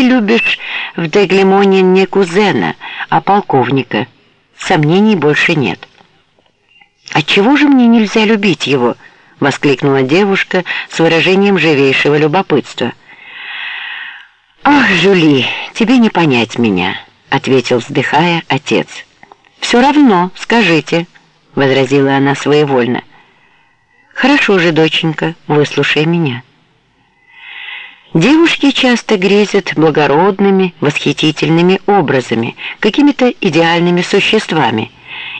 ты любишь в Деглемоне не кузена, а полковника. Сомнений больше нет. «Отчего же мне нельзя любить его?» — воскликнула девушка с выражением живейшего любопытства. «Ах, Жюли, тебе не понять меня», — ответил, вздыхая, отец. «Все равно, скажите», — возразила она своевольно. «Хорошо же, доченька, выслушай меня». Девушки часто грезят благородными, восхитительными образами, какими-то идеальными существами,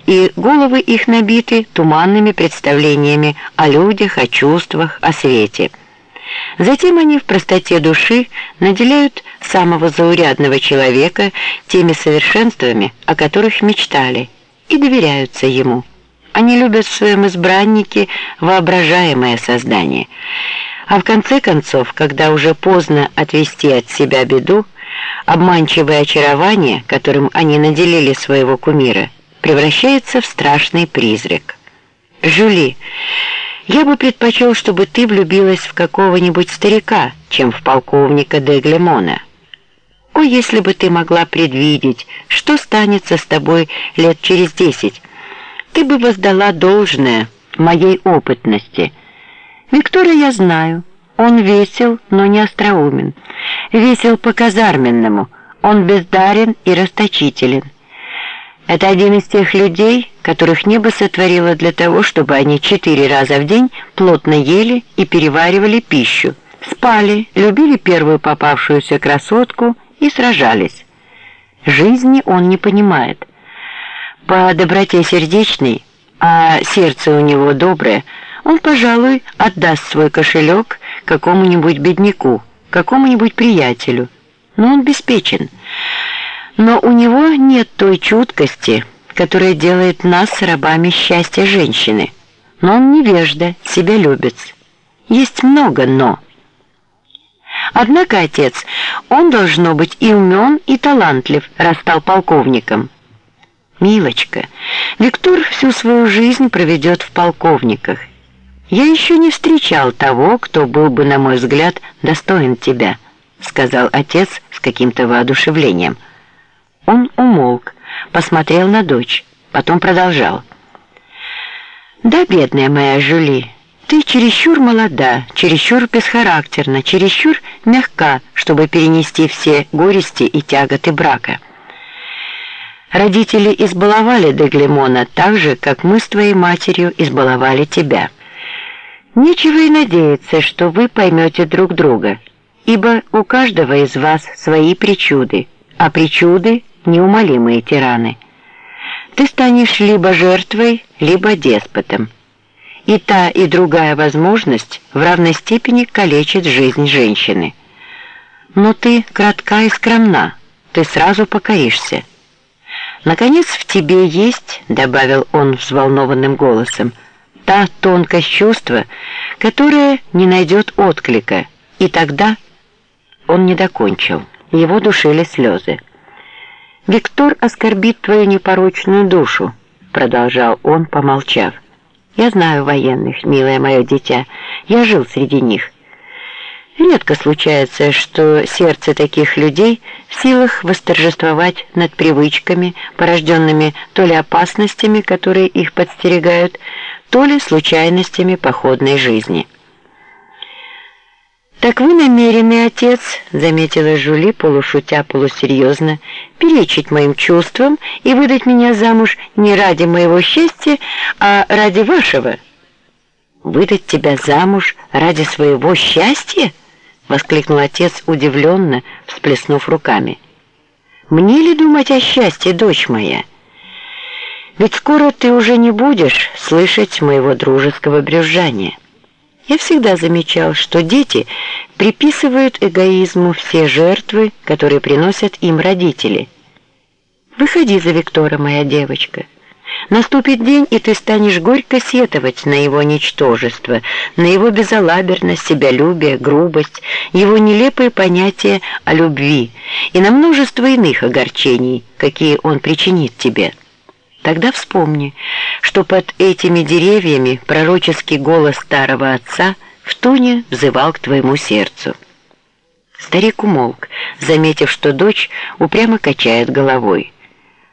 и головы их набиты туманными представлениями о людях, о чувствах, о свете. Затем они в простоте души наделяют самого заурядного человека теми совершенствами, о которых мечтали, и доверяются ему. Они любят в своем избраннике воображаемое создание – а в конце концов, когда уже поздно отвести от себя беду, обманчивое очарование, которым они наделили своего кумира, превращается в страшный призрак. «Жюли, я бы предпочел, чтобы ты влюбилась в какого-нибудь старика, чем в полковника де Глемона. О, если бы ты могла предвидеть, что станется с тобой лет через десять, ты бы воздала должное моей опытности» Виктора я знаю. Он весел, но не остроумен. Весел по-казарменному. Он бездарен и расточителен. Это один из тех людей, которых небо сотворило для того, чтобы они четыре раза в день плотно ели и переваривали пищу, спали, любили первую попавшуюся красотку и сражались. Жизни он не понимает. По доброте сердечной, а сердце у него доброе, он, пожалуй, отдаст свой кошелек какому-нибудь бедняку, какому-нибудь приятелю. Но он беспечен. Но у него нет той чуткости, которая делает нас рабами счастья женщины. Но он невежда, себя любит. Есть много «но». Однако, отец, он должно быть и умен, и талантлив, раз стал полковником. Милочка, Виктор всю свою жизнь проведет в полковниках, «Я еще не встречал того, кто был бы, на мой взгляд, достоин тебя», сказал отец с каким-то воодушевлением. Он умолк, посмотрел на дочь, потом продолжал. «Да, бедная моя Жюли, ты чересчур молода, чересчур бесхарактерна, чересчур мягка, чтобы перенести все горести и тяготы брака». Родители избаловали Деглемона так же, как мы с твоей матерью избаловали тебя. Нечего и надеяться, что вы поймете друг друга, ибо у каждого из вас свои причуды, а причуды – неумолимые тираны. Ты станешь либо жертвой, либо деспотом. И та, и другая возможность в равной степени калечит жизнь женщины. Но ты кратка и скромна, ты сразу покоришься. Наконец в тебе есть, добавил он взволнованным голосом, — та тонкость чувства, которая не найдет отклика, и тогда он не докончил. Его душили слезы. «Виктор оскорбит твою непорочную душу», — продолжал он, помолчав. «Я знаю военных, милое мое дитя, я жил среди них». Редко случается, что сердце таких людей в силах восторжествовать над привычками, порожденными то ли опасностями, которые их подстерегают, то ли случайностями походной жизни. «Так вы намерены, отец», — заметила Жули, полушутя, полусерьезно, «перечить моим чувствам и выдать меня замуж не ради моего счастья, а ради вашего». «Выдать тебя замуж ради своего счастья?» — воскликнул отец удивленно, всплеснув руками. «Мне ли думать о счастье, дочь моя?» Ведь скоро ты уже не будешь слышать моего дружеского брюзжания. Я всегда замечал, что дети приписывают эгоизму все жертвы, которые приносят им родители. Выходи за Виктора, моя девочка. Наступит день, и ты станешь горько сетовать на его ничтожество, на его безалаберность, себялюбие, грубость, его нелепые понятия о любви и на множество иных огорчений, какие он причинит тебе. Тогда вспомни, что под этими деревьями пророческий голос старого отца в туне взывал к твоему сердцу. Старик умолк, заметив, что дочь упрямо качает головой.